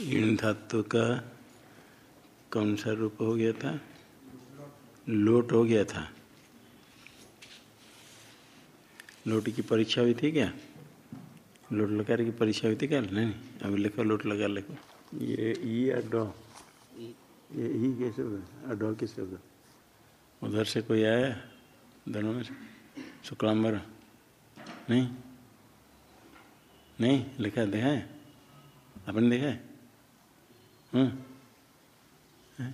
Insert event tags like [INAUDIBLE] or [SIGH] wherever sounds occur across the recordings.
इन धातु का कौन सा रूप हो गया था? लोट हो गया था। लोट की परीक्षा हुई थी क्या? लोट लगा की परीक्षा हुई थी क्या? नहीं अभी लिखो लोट लगा लिखो। ये ई अडो ये ई कैसे होगा अडो कैसे होगा उधर से कोई आया? दोनों में शुक्लाम्बर नहीं? नहीं लिखा देखा है? आपने देखा है? हम्म।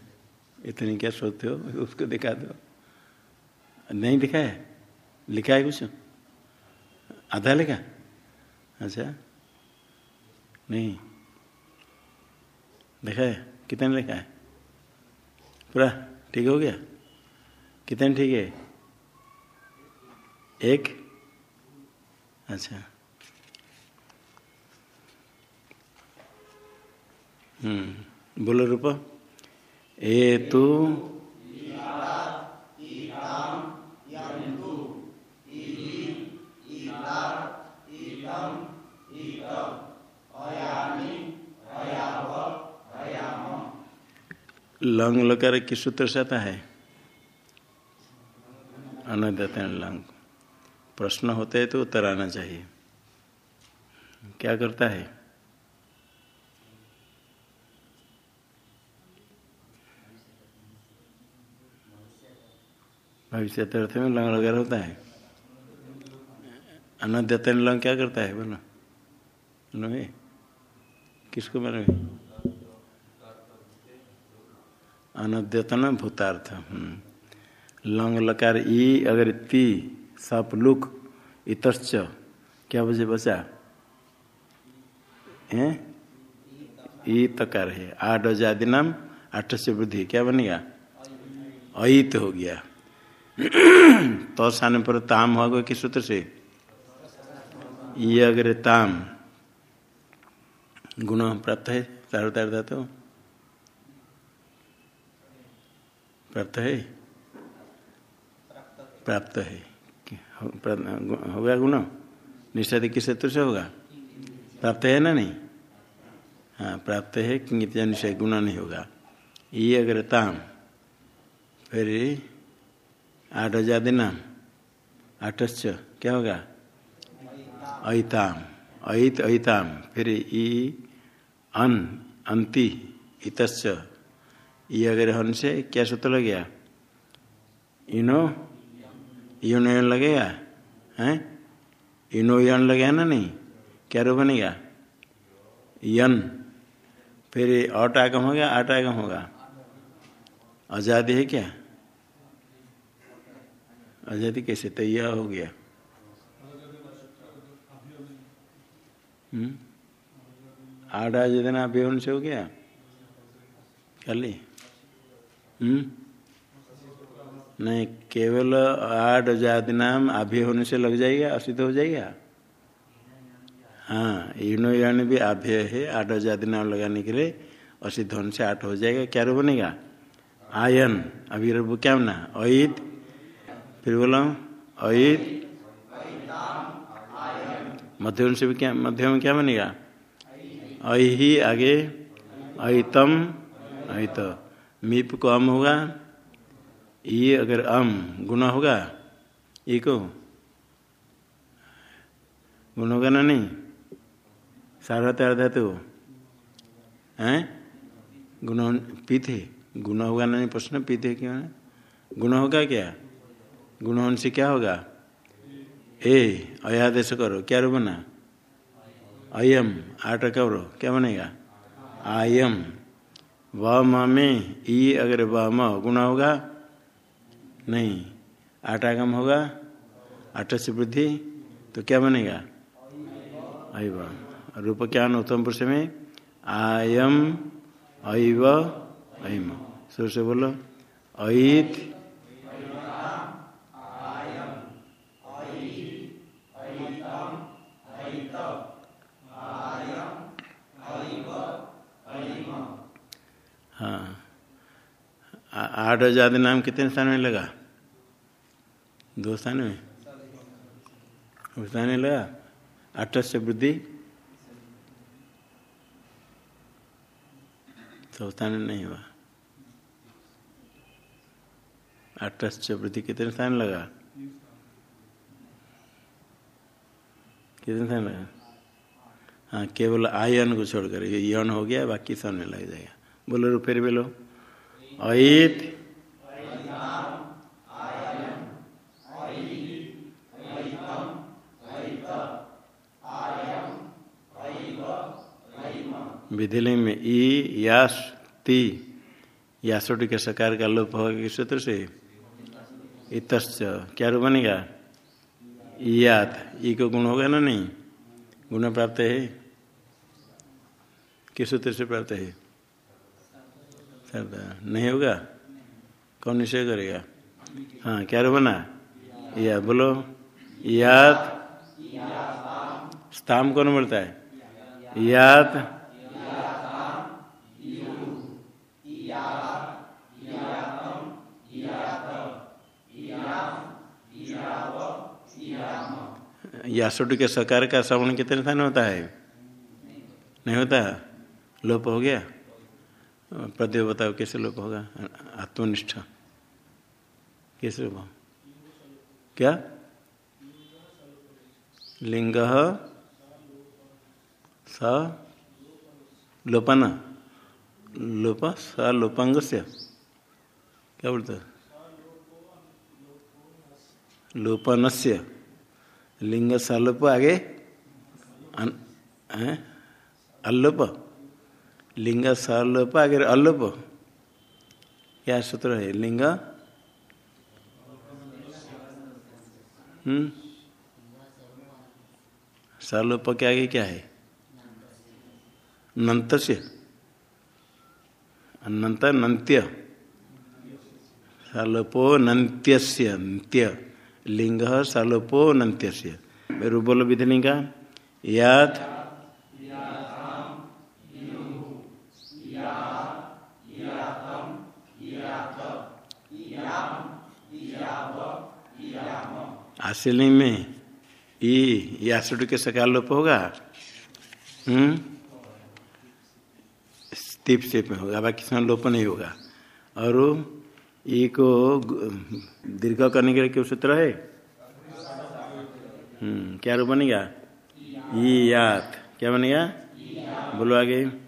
इतनी क्या सोचते हो? उसको दिखा दो। नहीं दिखा है? लिखा है कुछ? आधा लिखा? अच्छा। नहीं। देखा है? कितने लिखा है? पूरा ठीक हो गया? कितने ठीक है? एक? अच्छा। बोलो रूप। ए तो लंग लकार किस सूत्र से आता है अनद्यत लंग। प्रश्न होते है तो उत्तर आना चाहिए। क्या करता है? भविष्य अर्थ में लंग लगा होता है। अनद्यतन लंग क्या करता है बोलो? बोलो किसको मैंने अनद्यतन भूतार्थ लंग लकार ई अगर ती सप लुक इतश्च, क्या बजे बचा? है? ई तकार है। आठ जाति नाम आठ से वृद्धि क्या बनेगा अत हो गया। तो स्थान पर ताम होगा किस सूत्र से? ये अगर ताम गुण प्राप्त है, तार तार धातु प्राप्त है? प्राप्त है। होगा गुण निष्ठा किस सूत्र से होगा? प्राप्त है ना नहीं? हाँ प्राप्त है किंचित निश्चय गुण नहीं होगा। ये अगर ताम, फिर आठ हज़ार दिन आठश्च, क्या होगा? अताम अत अताम फिर ई अन, अंति, इतश्च। ये अगर हन से, क्या सूत्र लग गया इनो यूनो यन लगेगा? हैं? इनो यन लगेगा ना नहीं? क्या रो बनेगा? यन। फिर आगम होगा, आठ आगम होगा। आज़ादी है क्या? आज़ादी कैसे तैयार हो गया? आठ आज दिन अभिवन से हो गया? खाली हम्म? नहीं, केवल आठ जाति नाम आभ्य होने से लग जाएगा असिद्ध हो जाएगा? हाँ इनो यानी भी आभ्य है आठ जाति नाम लगाने के लिए असिद्ध होने से आठ हो जाएगा। क्या बनेगा? आयन अभी क्या बना? अहित फिर बोला अहित मध्यम से भी क्या मध्यम क्या बनेगा? अहि आगे अहितम अहित मीप को अम होगा ये अगर अम गुना होगा ये को? गुण होगा ना नहीं? सारा त्यार धातु हैं? गुण पीते। गुण होगा ना नहीं? प्रश्न, पीते क्यों गुण होगा क्या? गुण होने से क्या होगा? ए अयादेश करो। क्या रो बना? अयम, आठ करो। क्या बनेगा? आयम। व में ई अगर व म गुणा होगा? नहीं। आठ आगम होगा? आठ से वृद्धि? तो क्या बनेगा? अव रूप क्या उत्तम पुरुष में आयम अव अम सुर से बोलो। अत हाँ। आठ हज़ार नाम कितने स्थान में लगा? दो स्थान में? स्थान में लगा? आठ से वृद्धि? तो स्थान में नहीं हुआ। अट्ठस्य वृद्धि कितने स्थान लगा? कितने स्थान लगा? हाँ केवल आयन को छोड़कर, ये यौन हो गया, बाकी सब में लग जाएगा। बोलो रो, फिर बोलो। अत विधिलिंग में ई, यास, ती। यासोट के सकार का लोप होगा किस सूत्र से? इतश्च। क्या रूप बनेगा? यात। ई को गुण होगा ना नहीं? गुण प्राप्त है? किस सूत्र से प्राप्त है? नहीं होगा? कौन निश्चय करेगा? हाँ क्या रूप बना? या, बोलो। यात। स्थाम कौन बोलता है? यात। यासुट के सकार का श्रवण कितने स्थान होता है? नहीं होता? लोप हो गया? प्रदेव बताओ कैसे लोप होगा? आत्मनिष्ठ। कैसे लोप क्या? लिंग स लोपन। लोप स लोपांग से क्या बोलते लोपन से लिंग सलोप आगे? अल्लोप। लिंग सलोप आगे अलोप। क्या सूत्र है? लिंग। हम्म? सलोप के आगे क्या है? नंत से अनंत नंत्य। सलोपो नंत्यस्य अंत्य लिंग सालोपो नंत्य मेरे बोलो विधि का याद। आशीलिंग में। ई यासुड के सकाल लोप होगा? हम्म? स्तीप से में होगा, बाकी समय लोप नहीं होगा। और ई को दीर्घ करने के लिए क्यों सूत्र है? हम्म क्या रूप बनेगा? ई यात। क्या बनेगा? बोलो आगे।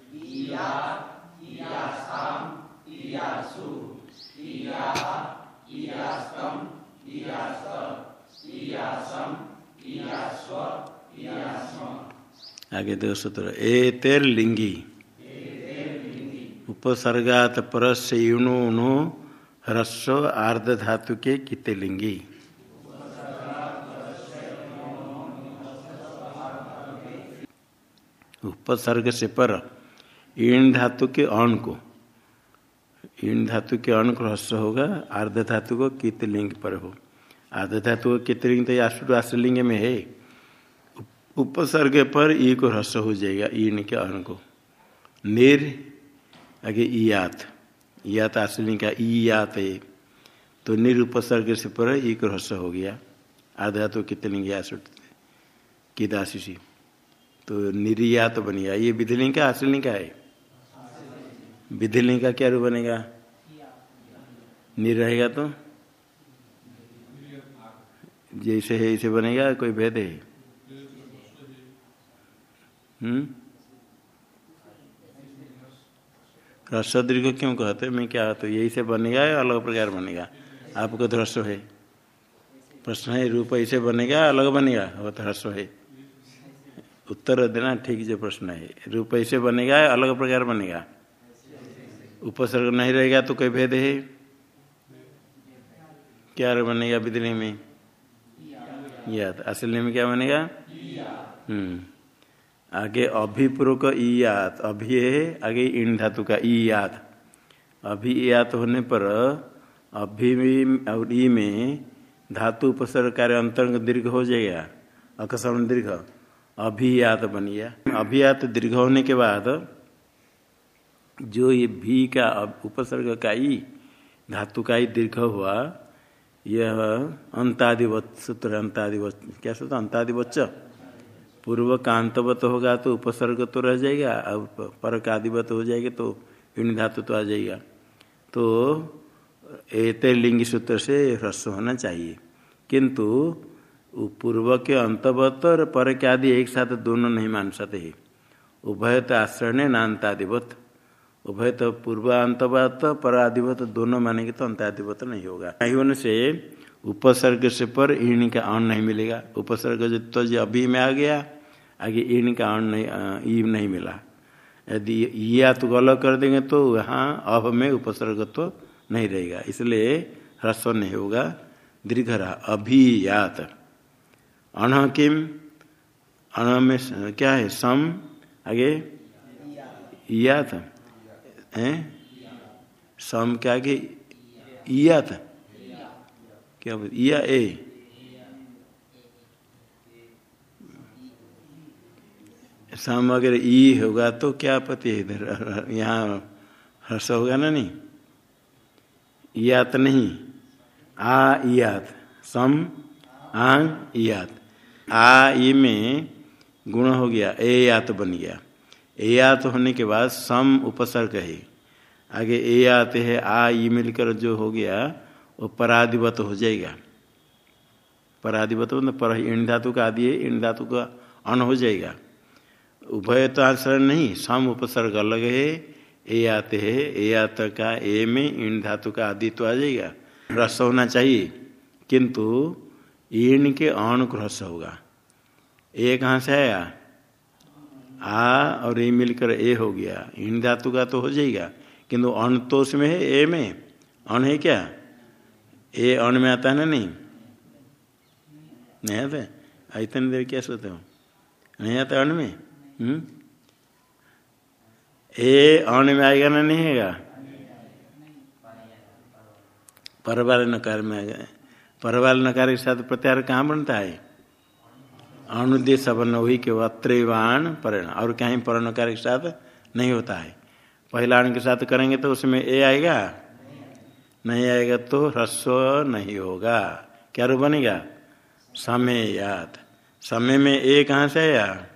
आगे दो सूत्र ए तेर लिंगी। उपसर्गात परस्य युणु ह्रस्व आर्ध धातु के किते लिंगी। उपसर्ग से पर ईण धातु के अण को ईण धातु के अण को ह्रस्व होगा आर्ध धातु को कित लिंग पर हो। आर्ध धातु को कित लिंग तो आश्र आश्रलिंग में है। उपसर्ग पर ई को ह्रस्व हो जाएगा ईण के अण को। निर आगे ईयात। यात आश्रलिंग का ई यात है। तो निरुपसर्ग से पर ई को ह्रस्व हो गया। आधा तो कितने गया की तो निर्यात बन गया ये विधिलिंग का आश्रलिंग का है? विधिलिंग का क्या रूप बनेगा? निर रहेगा तो? जैसे है, ऐसे बनेगा, कोई भेद है? हम्म? ह्रस्व दीर्घ क्यों कहते मैं क्या तो यही से बनेगा या अलग प्रकार बनेगा? आपको ह्रस्व है। प्रश्न है, रूप ऐसे बनेगा, अलग बनेगा? वो तो ह्रस्व है। उत्तर देना ठीक जो प्रश्न है। रूप ऐसे बनेगा या अलग प्रकार बनेगा? उपसर्ग नहीं रहेगा तो कोई भेद है? क्या बनेगा विदली में? याद असली में क्या बनेगा? हम्म आगे अभिपूर्वक यात अभि है, आगे इन धातु का ई यात अभि यात होने पर अभि और ई में धातु उपसर्ग कार्य अंतरंग दीर्घ हो जाएगा अकस्म दीर्घ। अभियात बन गया। अभियात दीर्घ होने के बाद जो ये भी का उपसर्ग का ई, धातु का ही दीर्घ हुआ यह अंतादिवत, सूत्र अंतादिवत, क्या सूत्र? अंतादिवच्च। पूर्व कांतवत होगा तो उपसर्ग तो रह जाएगा और पर कादिवत हो जाएगा तो इन धातु तो आ जाएगा। तो एते लिंग सूत्र से ह्रस्व होना चाहिए। किंतु पूर्व के अंतवत और पर के आदि एक साथ दोनों नहीं मान सकते ही। उभय तो आश्रय नान्तादिवत उभय तो पूर्वांतवत पर आदिवत दोनों मानेंगे तो अंतादिवत नहीं होगा। नहीं होने से उपसर्ग से पर ईण का अण नहीं मिलेगा। उपसर्ग जो तो जो अभी में आ गया, आगे ईण का अण नहीं ई नहीं मिला। यदि या तो गलत कर देंगे तो वहाँ अब में उपसर्ग तो नहीं रहेगा। इसलिए ह्रस्व नहीं होगा। दीर्घ रहा अभियात। अण किम? अण में क्या है? सम? आगे? यात। है? सम के आगे इयात क्या या ए। सम अगर ई होगा तो क्या पति इधर? यहाँ हर्ष होगा ना नहीं? यात नहीं। आ यात सम आंग यात आ ई में गुण हो गया, ए यात बन गया। ए यात होने के बाद सम उपसर्ग है। आगे ए आते है, आ, ई मिलकर जो हो गया, वो पराधिवत हो जाएगा। पराधिवत मतलब पर इन धातु का आदि है इन धातु का अन हो जाएगा। उभय तो आश्रय नहीं, सम उपसर्ग अलग है। ए आते है, ए आत का ए में इन धातु का आदि तो आ जाएगा। रस होना चाहिए, किंतु ईण के अण को रस होगा। ए कहाँ से आया? आ, और ए मिलकर ए हो गया। इन धातु का तो हो जाएगा। किंतु अण तो उसमें है, ए में। अण है क्या? ए अण में आता है ना नहीं? नहीं आता इतनी देर क्या सोते हो? नहीं आता अण में? हम्म? ए अण में आएगा ना नहीं आएगा? परवाल नकार में आएगा। परवाल नकार के साथ प्रत्यार कहाँ बनता है? अनुदेश वर्ण वही के अत्रेवाण परिणाम और कहीं पर नकार के साथ नहीं होता है। पहला अण के साथ करेंगे तो उसमें ए आएगा? नहीं आएगा तो ह्रस्व नहीं होगा। क्या रूप बनेगा? समय याद समय में ए कहाँ से आया?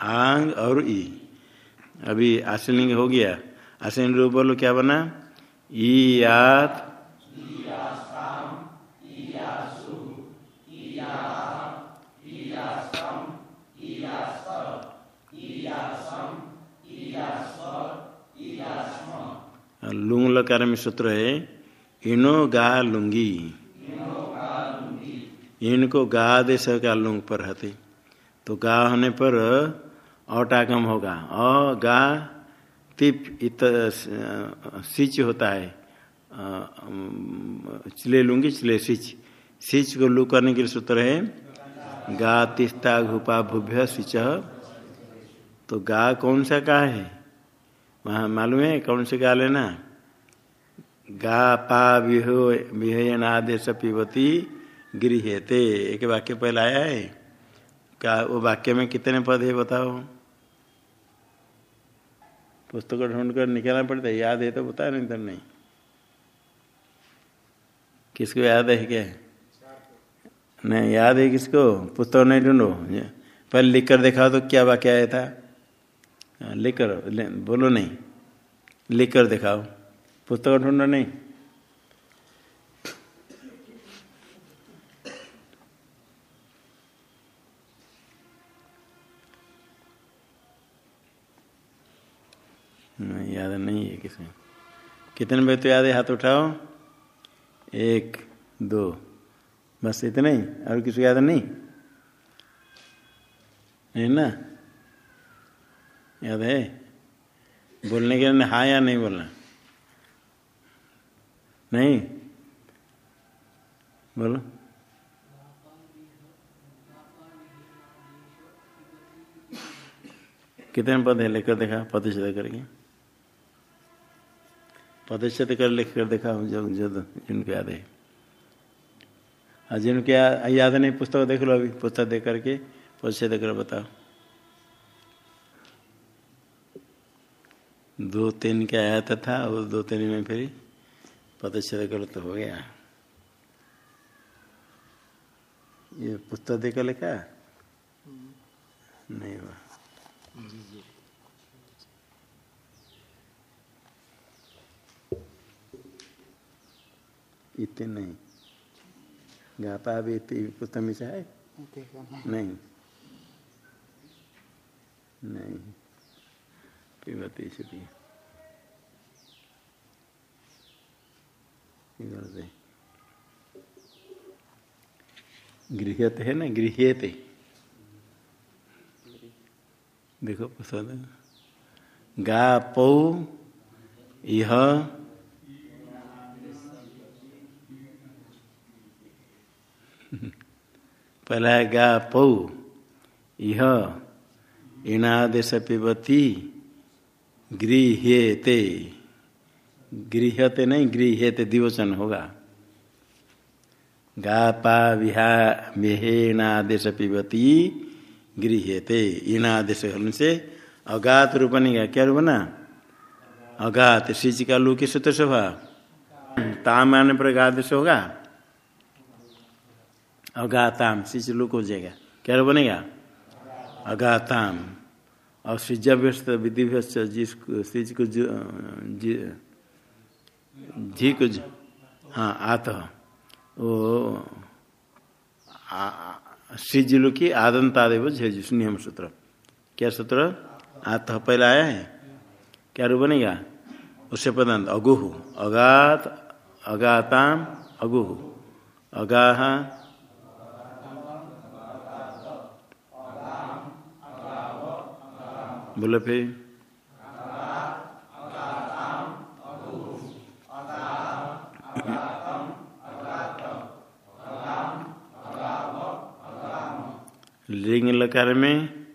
आंग और ई। अभी आश्लिंग हो गया। आश्लिंग रूप बोलो, क्या बना? ई यात लुंग लकार में सूत्र है, इनो गा लुंगी। इनको गा देश का लुंग पर रहते तो गा होने पर अटागम होगा। अ, गा, तिप, इत, सिच होता है। चिले लूँगी, चिले सिच। सिच को लू करने के लिए सूत्र है, गा तिस्ता घुपा भुभ्य सिच। तो गा कौन सा का है? वहाँ मालूम है कौन से गा लेना गा पा विहो आदेश पिबती गृहते एक वाक्य पहले आया है क्या वो वाक्य में कितने पद है बताओ पुस्तक ढूंढ कर निकालना पड़ता है याद है तो बता नहीं तो नहीं किसको याद है क्या नहीं याद है किसको पुस्तक नहीं ढूंढो पहले लिख कर देखा तो क्या वाक्य आया था लिख कर बोलो नहीं। लेकर दिखाओ। पुस्तक ढूंढो नहीं। याद नहीं है किसी कितने बजे तो याद है? हाथ उठाओ। एक, दो। बस इतने ही। और किसी याद नहीं? है ना? याद है? बोलने के लिए हाँ या नहीं बोलना नहीं? बोलो। कितने पद है? लेकर देखा प्रतिशत करके। प्रतिशत कर लिख कर देखा जो जो जिनको याद है। जिनको याद नहीं, पुस्तक देख लो अभी, पुस्तक देख करके प्रतिशत कर बताओ। दो तीन के आया तो था और दो तीन में फिर पदच्छेद गलत हो गया। ये पुस्तक देकर लिखा? हम्म। नहीं हुआ। इतने नहीं। गाता भी इतनी पुस्तक में चाहे है? नहीं। नहीं। पिबती गृहते है ना गृहते देखो पसंद गा पौ यह पहला गा पौ यह इणादेश पिबती गृह्यते। गृहते नहीं, गृह्यते दिवचन होगा। गा पा विहा विहेनादेश पिबती गृह्यते। इणादेश होने से अगात रूप बनेगा क्या रूप बना अगात सिच का लू किस सूत्र सभा ताम आने पर अगादेश होगा। अगाताम सिच लुक हो जाएगा। क्या रूप बनेगा? अगाताम। और सृजाभ्यस्त विधिभ्यस्त जिसको सिज को जी, जी को हाँ आत। वो सिजुलु की आदंतादेव झेजुस नियम सूत्र। क्या सूत्र? आत पहले आया है? क्या रूप बनेगा? उससे पदांत अगुह। अगात अगाताम अगुह। अगाह बोलो फिर। लिंग लकार में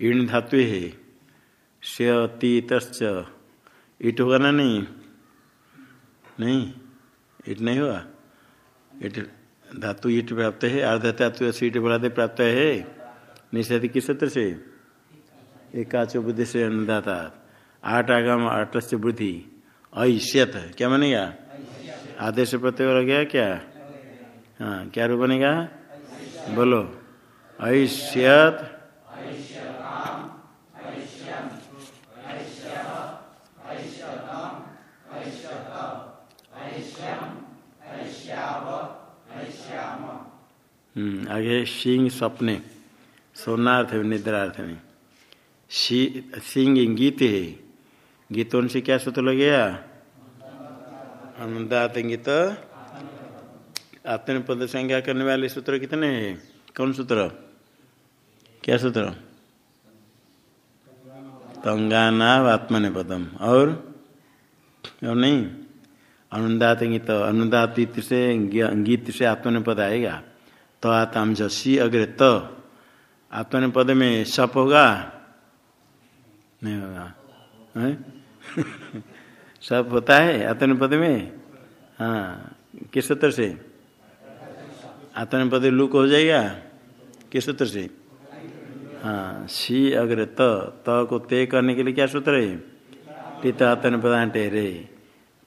इन धातु है। से अतीत ईट होगा ना नहीं? नहीं? ईट नहीं होगा? ईट धातु ईट प्राप्त है, अर्ध धातु ईट बढ़ाते प्राप्त है। निषेध किस सूत्र से? एकाच बुद्धि से अन्नदाता। आठ आगम आठ से ऐश्यत क्या बनेगा? आदेश प्रत्यय लग गया क्या? हाँ क्या रूप बनेगा? बोलो। ऐश्यत हम्म आगे सिंह सपने सोनार्थ निद्रार्थ में सिंह गीत है। गीतों से क्या सूत्र लग गया अनुदात गीत। आत्म पद संज्ञा करने वाले सूत्र कितने हैं? कौन सूत्र? क्या सूत्र? तंगानाव आत्मने पदम। और? और नहीं? अनुदात गीत। अनुदात से गीत से आत्मने पद आएगा। तो आताम जसी अग्रे तो। आत्मने पद में सप होगा। नहीं होगा। [LAUGHS] सब होता है आत्मन पद में? हाँ। किस सूत्र से? आत्मन पद लुक हो जाएगा? किस सूत्र से? हाँ सी अग्र त। त को तय करने के लिए क्या सूत्र है? पिता आत्मन पदान टेरे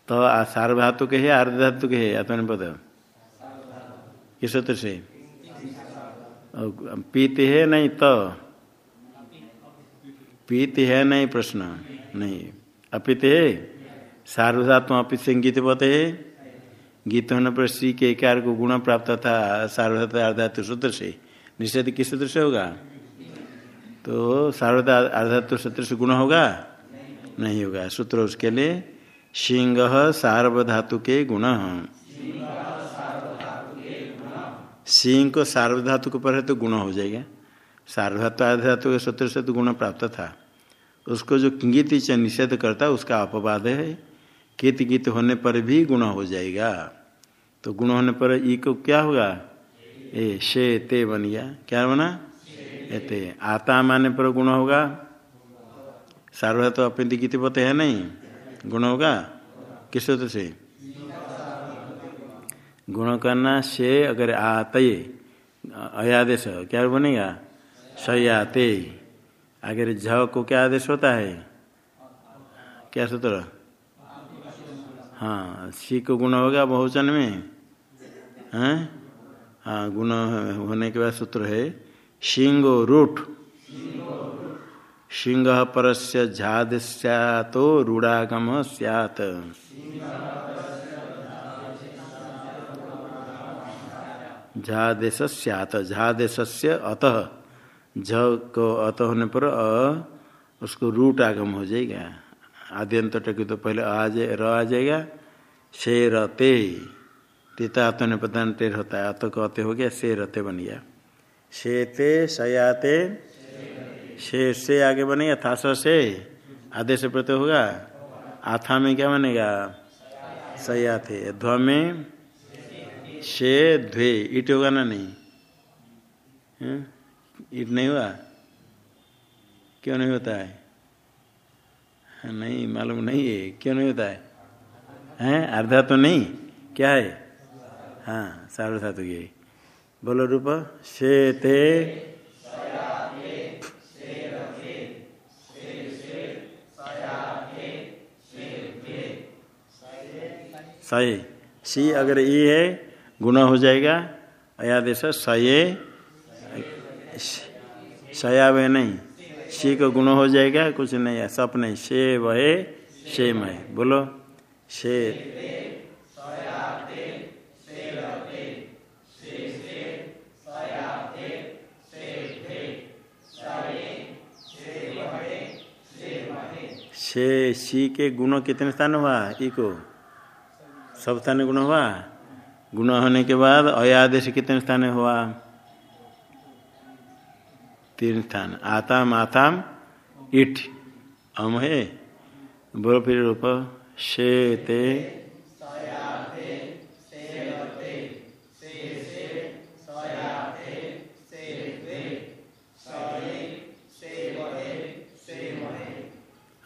तो सार्वधातु के है आर्ध धातु के है आत्मन पद किस सूत्र से? पीते है, नहीं तो। पीत है नहीं प्रश्न। नहीं। अपित। है सार्वधात्म अपित से गीत पते। है गीत होने पर श्री के कार को गुण प्राप्त था। सार्वधात सूत्र से। निषेध किस सूत्र से होगा? तो सार्वधा सूत्र से गुण होगा? नहीं होगा। सूत्र उसके लिए सिंह सार्वधातु के गुण। सिंह को सार्वधातु के पर है तो गुण हो जाएगा। सार्वधातु आधातु के सूत्र से तो गुण प्राप्त था। उसको जो किंगित निषेध करता, उसका अपवाद है कित गीत होने पर भी गुण हो जाएगा। तो गुण होने पर ई को क्या होगा? ए शे ते बन गया क्या बना? एते आता माने पर गुण होगा। सार्वधातु अपनी गीत पते है नहीं? गुण होगा। किस सूत्र से? गुण करना से अगर आतये। अयादेश। क्या बनेगा? सयाते आगे झ को क्या आदेश होता है? क्या सूत्र? हाँ सी को गुण होगा बहुचन में। हैं? हाँ गुण होने के बाद सूत्र है सिंगो रूठ। सिंह परस्य झाद सैतो रूढ़ागम सैत झादेश झादेश अतः। झ को अत होने पर अ, उसको रूट आगम हो जाएगा। आद्यंत टकी तो पहले आ जाए, र आ जाएगा। से रते तीता अत ने प्रधान टेर होता है। अत को अत हो गया से रते बन गया। शेते सयाते से से आगे बनेगा था से आदेश प्रत्यय होगा। आथा में क्या बनेगा? सया थे ध्व में शे ध्वे, ईट होगा ना नहीं? ईट नहीं हुआ? क्यों नहीं होता है? नहीं, मालूम नहीं है। क्यों नहीं होता है? हैं? अर्धा तो नहीं। क्या है? हाँ सार्वधा तो ये बोलो रूप। से ते सही सी अगर ई है, गुना हो जाएगा। अयादेश सये। सयावे नहीं। सी को गुण हो जाएगा, कुछ नहीं है। सप नहीं। से वहे से मय बोलो। से से सी के गुण कितने स्थान हुआ? ई को। सब स्थान गुण हुआ? गुण होने के बाद अयादेश कितने स्थान हुआ? तीन स्थान। आताम आताम इठ। अम है बोलो फिर रूप शेते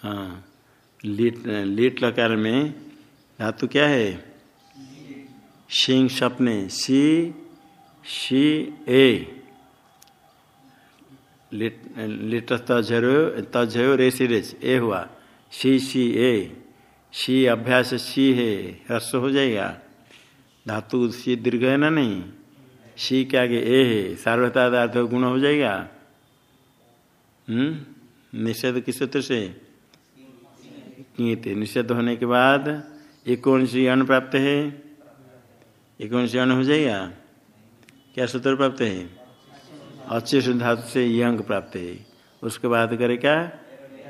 हाँ लीट लीट लकार में धातु क्या है? सिंह सपने। सी सी ए। लिट तजयो रेसी रेच ए हुआ सी सी ए सी अभ्यास सी है ह्रस्व हो जाएगा धातु सी दीर्घ है ना नहीं सी के ए है सार्वतादार्थ गुण हो जाएगा निषेध किस सूत्र से थे निषेध होने के बाद एक कौन सी अन्न प्राप्त है एक कौन सी अन्न हो जाएगा क्या सूत्र प्राप्त है अच्छे धातु से यंग प्राप्त है। उसके बाद करेगा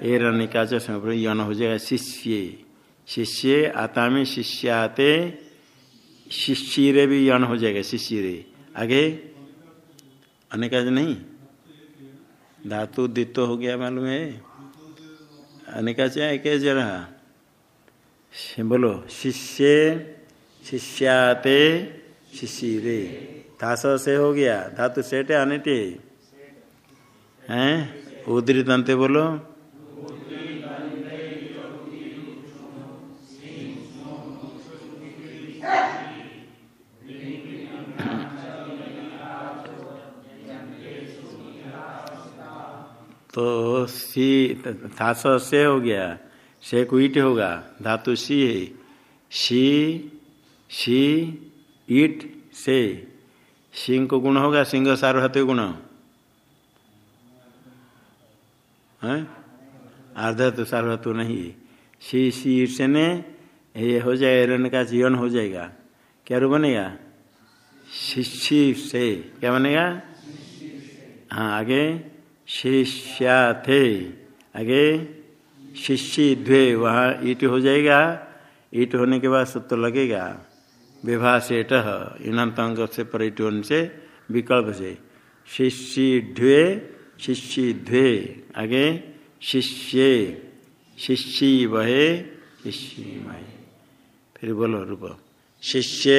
ए रन का यन हो जाएगा। शिष्य। शिष्य आता में शिष्याते। शिष्यरे भी यन हो जाएगा, शिष्यरे। आगे? अनेका नहीं? धातु द्वित्व हो गया मालूम है। अनेका चाहे कैसे रहा। बोलो, शिष्य, शिष्याते शिशिरे धास से हो गया धातु सेठ अनिटे हैं उदृत अंत बोलो तो सी थास से हो गया से ईट होगा धातु सी है सी सी ईट से सिंह को गुण होगा सिंह सार्वधातु गुण। है? आर्धा तो सार्वधातु नहीं सी सी ईट ने ये हो जाएगा एरन का जीवन हो जाएगा। क्या रू बनेगा? शिष्य से क्या बनेगा? हाँ आगे। शिष्या थे आगे। शिष्य द्वे। वहाँ ईट हो जाएगा। ईट होने के बाद सूत्र लगेगा। इनंत अंग से पर्यटन से विकल्प से शिष्य ध्वे शिष्य ध्वे आगे, शिष्य। शिष्य वहे, शिष्य फिर बोलो रूप शिष्य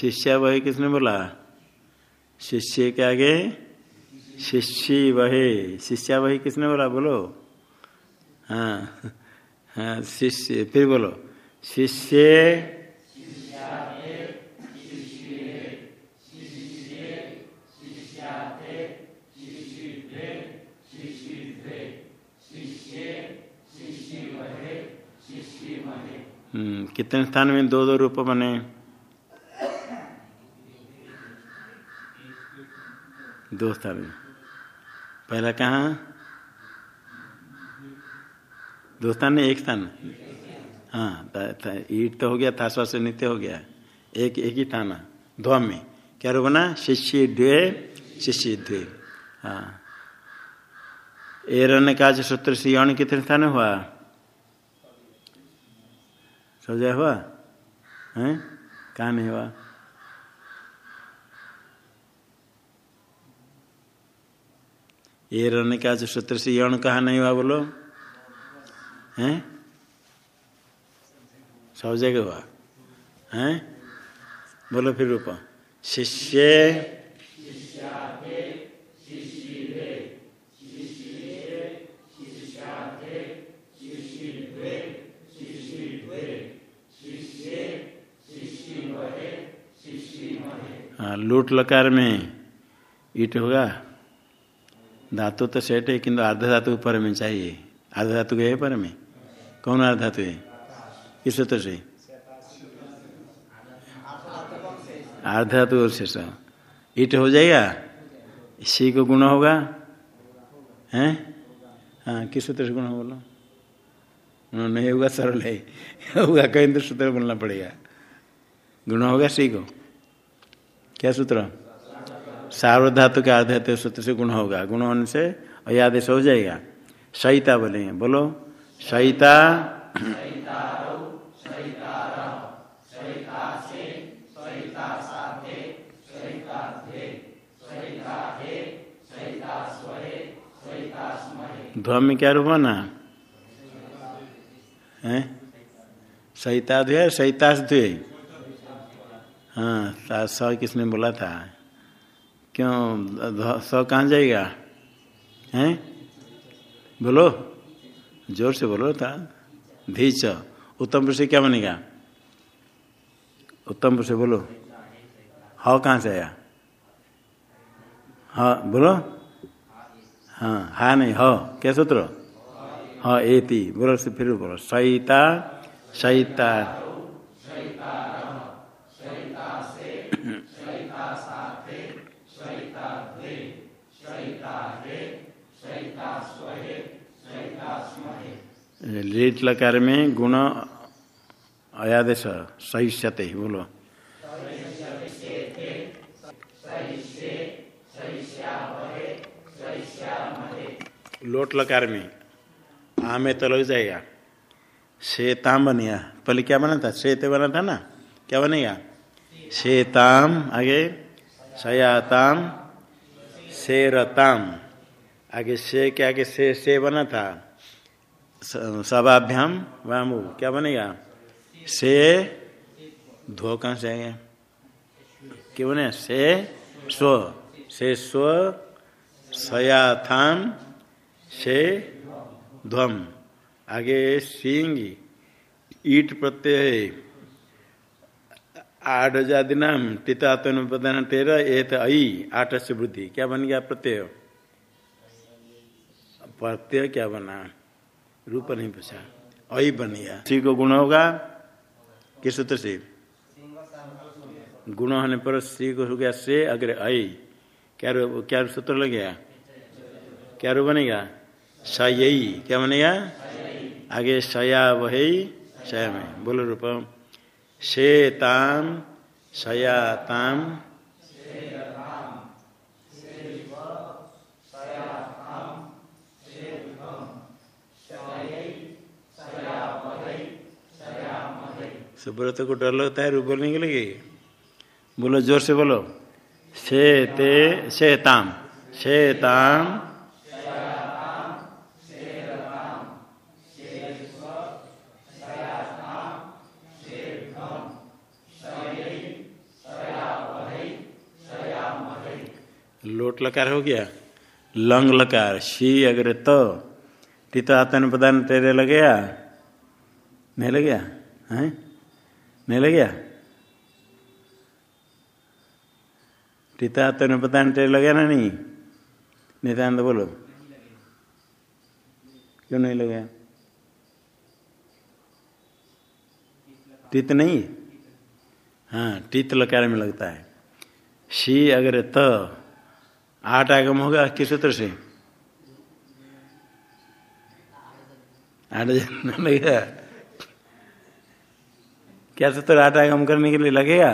शिष्या वही किसने बोला? शिष्य के आगे शिष्य वहे। शिष्या वही किसने बोला? बोलो। हाँ हाँ शिष्य, फिर बोलो। शिष्य हम्म कितने स्थान में दो दो रूप बने? दो स्थान पहला कहाँ? दो स्थान एक स्थान। हाँ ईट तो हो गया था स्वस्थ नित्य हो गया। एक एक ही थाना ध्वम में। क्या रो बना? शिष्य द्वे शिष्य द्वे। हाँ। एरन का सूत्र से यौन कितने स्थान हुआ। समझा हुआ? है? कहा नहीं हुआ? ये रहने का जो सूत्र से यौन कहा नहीं हुआ बोलो। हैं? सब जगह हुआ। हैं? बोलो फिर रूप। शिष्य हाँ लूट लकार में ईट होगा। धातु तो सेठ है, किंतु आधा धातु ऊपर में चाहिए। आधा धातु है पर में कौन आधा धातु है? किस सूत्र से। आधा धातु और शेष। ईट हो जाएगा? सी को गुण होगा? हैं? हाँ किस सूत्र से गुण हो बोलो? नहीं होगा, सरल है। होगा, कहीं तो सूत्र बोलना पड़ेगा। गुण होगा सी को। क्या सूत्र? सार्वधातु के आधातु सूत्र से गुण होगा। गुण होने से अयादेश हो जाएगा। सहिता बोलेंगे बोलो। सहिता। ध्वम में क्या रूप बना है? सहिता द्वे सहितास द्वे हाँ किसने बोला था? क्यों? स कहाँ जाएगा? हैं? बोलो। ज़ोर से बोलो था धीच। उत्तम पुरुष क्या बनेगा? उत्तम पुरुष बोलो। ह कहाँ से आया? हाँ बोलो। हाँ हा नहीं, ह। क्या सूत्र? हाँ एति बोलो से फिर बोलो। सहिता सहिता लीट लकार में गुण अयादेश सहिष्यते, बोलो। लोट लकार में आ में तो लग जाएगा। शेताम बनेगा पहले क्या बना था? शेत बना था ना? क्या बनेगा? शेताम आगे शयाताम शेरताम आगे से के आगे से से बना था? सभाभ्याम वामु। क्या बनेगा? से धो कहाँ से आएगा? क्या बने? से स्व। से स्व सयाथाम से ध्वम। आगे सिंग। ईट प्रत्यय आठ जाति नाम टितात्म प्रधान तेरह एक आई, आठ से वृद्धि क्या बन गया प्रत्यय? प्रत्यय क्या बना? रूप नहीं पूछा अई बन गया। सी को गुण होगा? किस सूत्र से? गुण होने पर श्री को हो गया से अग्र आई क्या रू, क्या सूत्र लग गया? क्या रूप बनेगा? सयई। क्या बनेगा? आगे सया वही सया में। बोलो रूपम। रूप शेताम शयाताम सुब्रत को डर लगता है रूप बोलने के लिए? बोलो ज़ोर से बोलो। शेते शेताम। शेताम। लोट लकार हो गया? लंग लकार। शी अगर तो। टित आतन प्रदान तेरे लग गया नहीं लग गया है? नहीं लग गया टिता आतन प्रदान तेरे लग गया ना नहीं? नित्यानंद बोलो। क्यों नहीं लगे? टित नहीं? हाँ टित लकार में लगता है। शी अगर त तो, आठ आगम होगा किस सूत्र से? आठ लगेगा क्या सूत्र आठ आगम करने के लिए लगेगा?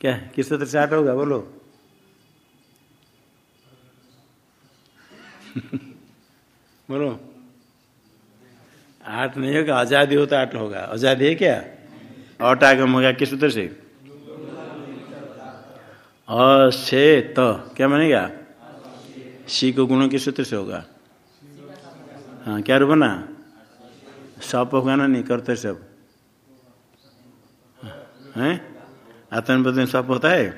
क्या? किस सूत्र से आठ होगा? बोलो। [LAUGHS] बोलो। आठ नहीं होगा, आज़ादी हो तो आठ होगा। आज़ादी है क्या? आठ आगम होगा किस सूत्र से? अशे त क्या बनेगा? सी को गुणों किस सूत्र से होगा? हाँ क्या रूप ना सप होगा ना नहीं करते सब। हैं? आत्मपद में सप होता है?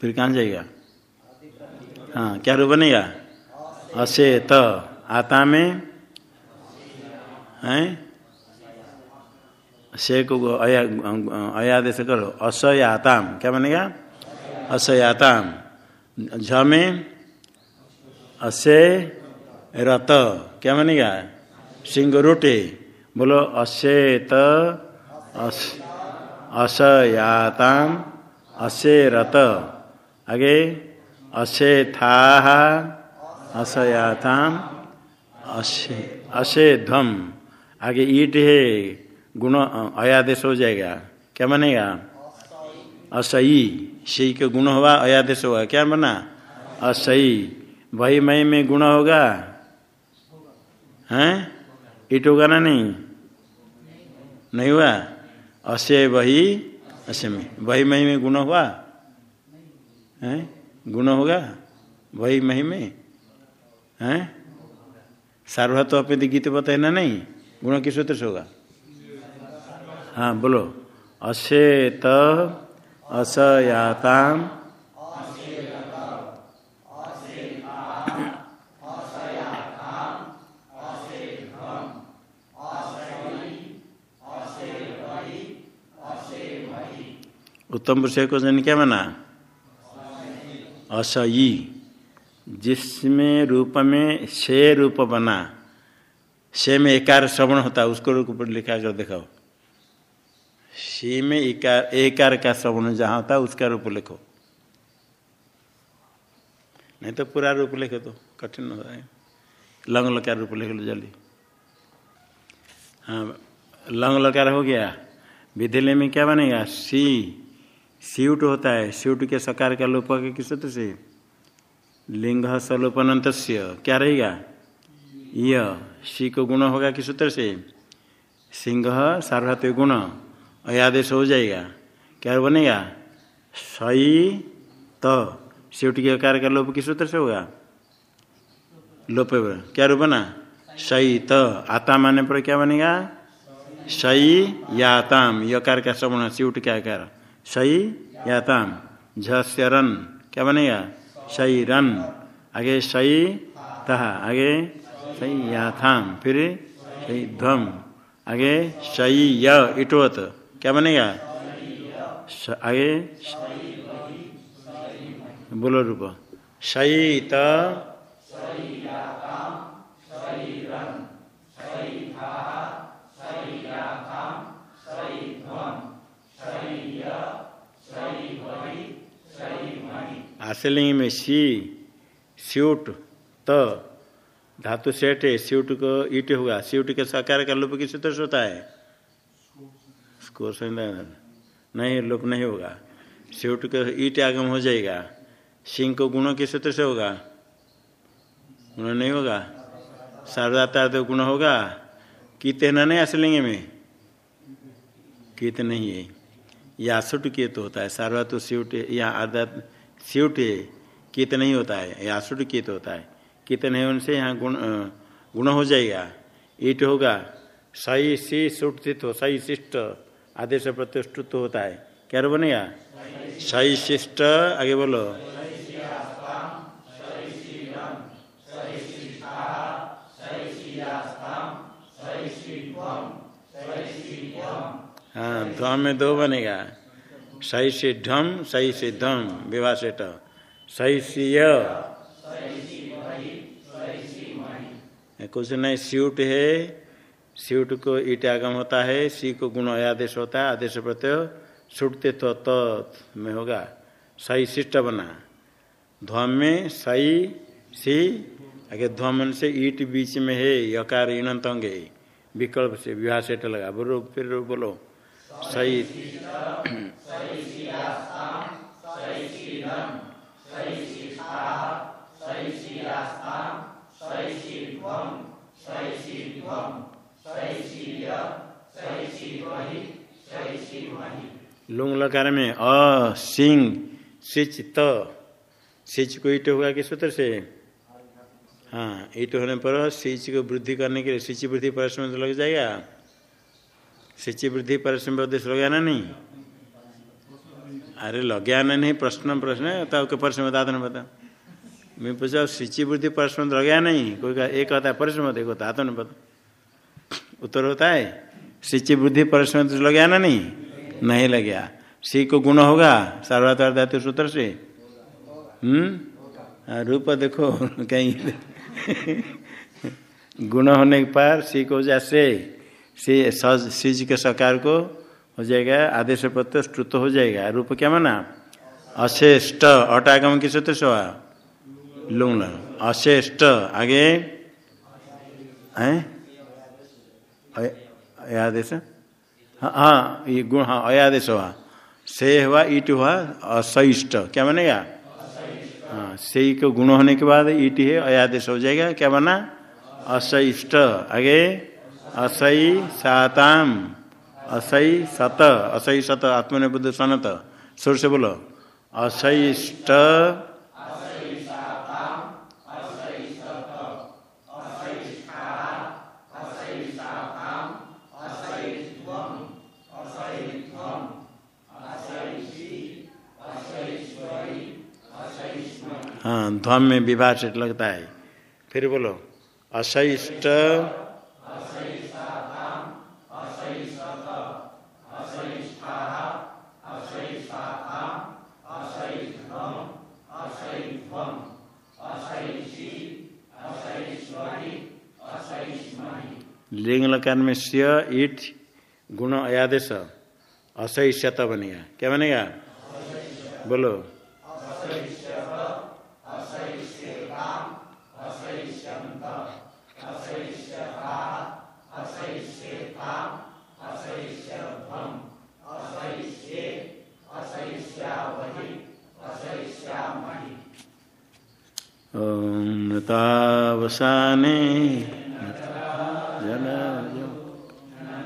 फिर कहाँ जाएगा? हाँ क्या रूप बनेगा? असे त आता में? हैं? से को अया अयादेश करो। असयाताम क्या बनेगा? असयाताम झ में? असे रत। क्या बनेगा? सिंह रोटे बोलो असे त असयाताम असे रत आगे असे था असयाताम, असे ध्वम आगे, ईट है, गुण, अयादेश हो जाएगा। क्या बनेगा? असई। सही के गुण हुआ अयादेश हुआ क्या बना? असई। वही मई में गुण होगा? हैं? ईट होगा ना नहीं? नहीं हुआ? असे वही असे में। वही मही में गुण हुआ? है? गुण होगा? वही मही में? हैं? सार्वत अपनी गीत बताए ना नहीं? गुण किस सूत्र से होगा? हाँ बोलो। अशे त असयाताम उत्तम पुरुष को जन क्या बना? असई जिसमें रूप में से रूप बना। से में एकार श्रवण होता है, उसको रूप लिखा कर दिखाओ। सी में इकार एकार का श्रवण जहाँ होता है, उसका रूप लिखो। नहीं तो पूरा रूप लिखो तो कठिन होता है लंग लकार रूप लिख लो जल्दी। हाँ लंग लकार हो गया। विधिले में क्या बनेगा? सी। सीउट होता है सीउट के सकार का लोप किस सूत्र से? लिंग सलोपनंत क्या रहेगा? यह सी को गुण होगा किस सूत्र से? सिंह सार्वत गुण, अयादेश हो जाएगा। क्या बनेगा? सई, त सीउट के आकार का लोप किस सूत्र से होगा? लोप क्या रूप बना? सई, त आता माने पर क्या बनेगा? सई याताम यकार का श्रवण सीउट के आकार। सई याताम झस्य रन क्या बनेगा? सई रन आगे सई तह। आगे सई याथाम फिर सई ध्वम आगे सई य इटोत क्या बनेगा? आगे बोलो रूप। सई त आशलिंग में सी, स्यूट, त, धातु सेठ है स्यूट को ईट होगा स्यूट के साकार का लोप किस सूत्र से होता है? उसको नहीं लोप नहीं होगा। स्यूट का ईट आगम हो जाएगा। सिंह को गुणों किस सूत्र से होगा? गुण नहीं होगा। सार्वधाता तो गुण होगा। कीते न नहीं असलिंग में? कीत नहीं है। या सुट कित तो होता है। सार्वा तो स्यूट या आधा स्यूट कित नहीं होता है, या सुट कित होता है। कित नहीं होने से यहाँ गुण गुण हो जाएगा। ईट होगा, सही सी सुट हो, सही शिष्ट आदेश प्रतिष्ठित होता है। क्या बनेगा सही शिष्ट, आगे बोलो। हाँ ध्वम में दो बनेगा। सही से ढम, सही से धम विवाह से सही सी कुछ नहीं, स्यूट है। स्यूट को ईट आगम होता है, सी को गुण आदेश होता है, आदेश प्रत्यय। छूटते तो त में होगा। सही शिष्ट बना। ध्वम में सई सी, आगे ध्वमन से ईट बीच में है, यकार इणंत अंगे विकल्प से विवाह सेट लगा। बोलो फिर बोलो। सही लुंग लकार में अ सिंह सिच, त। सिच को ईट होगा किस सूत्र से? हाँ ईट होने पर सिच को वृद्धि करने के लिए सिच वृद्धि परिश्रम लग जाएगा। सिंची वृद्धि परिश्रम उद्देश्य लग ना नहीं। अरे लग ना नहीं, प्रश्न प्रश्न तो परिश्रम बता देना बता मैं पूछा सिंची वृद्धि परिश्रम लग गया नहीं? कोई का एक कहता है परिश्रम देखो था तो नहीं पता उत्तर होता है, सिंची वृद्धि परिश्रम लग गया ना नहीं नहीं लग गया सी को गुण होगा सार्वधातु धातु सूत्र से। हम्म? रूप देखो, [LAUGHS] कहीं। [LAUGHS] गुण होने के पार सी को जा से, सज सिज के सकार को हो जाएगा आदेश पत्र स्तुत हो जाएगा। रूप क्या माना? अशेष्ट। अटागम किस सूत्र से हुआ लुंग अशेष्ट। आगे? हैं? आदेश? हाँ हाँ ये गुण हाँ अयादेश हुआ से हुआ, ईट हुआ असहिष्ट क्या बनेगा? हाँ से को गुण होने के बाद ईट है अयादेश हो जाएगा। क्या बना? असहिष्ट आगे? असई साताम, असई सत असई सत आत्मनि बुद्ध सनत। सुर से बोलो असहिष्ट हाँ ध्वम में से लगता है। फिर बोलो असहिष्ट लिंग लकार में स्य ईट गुण अयादेश असहिष्यत बनेगा क्या बनेगा बोलो मृतावसाने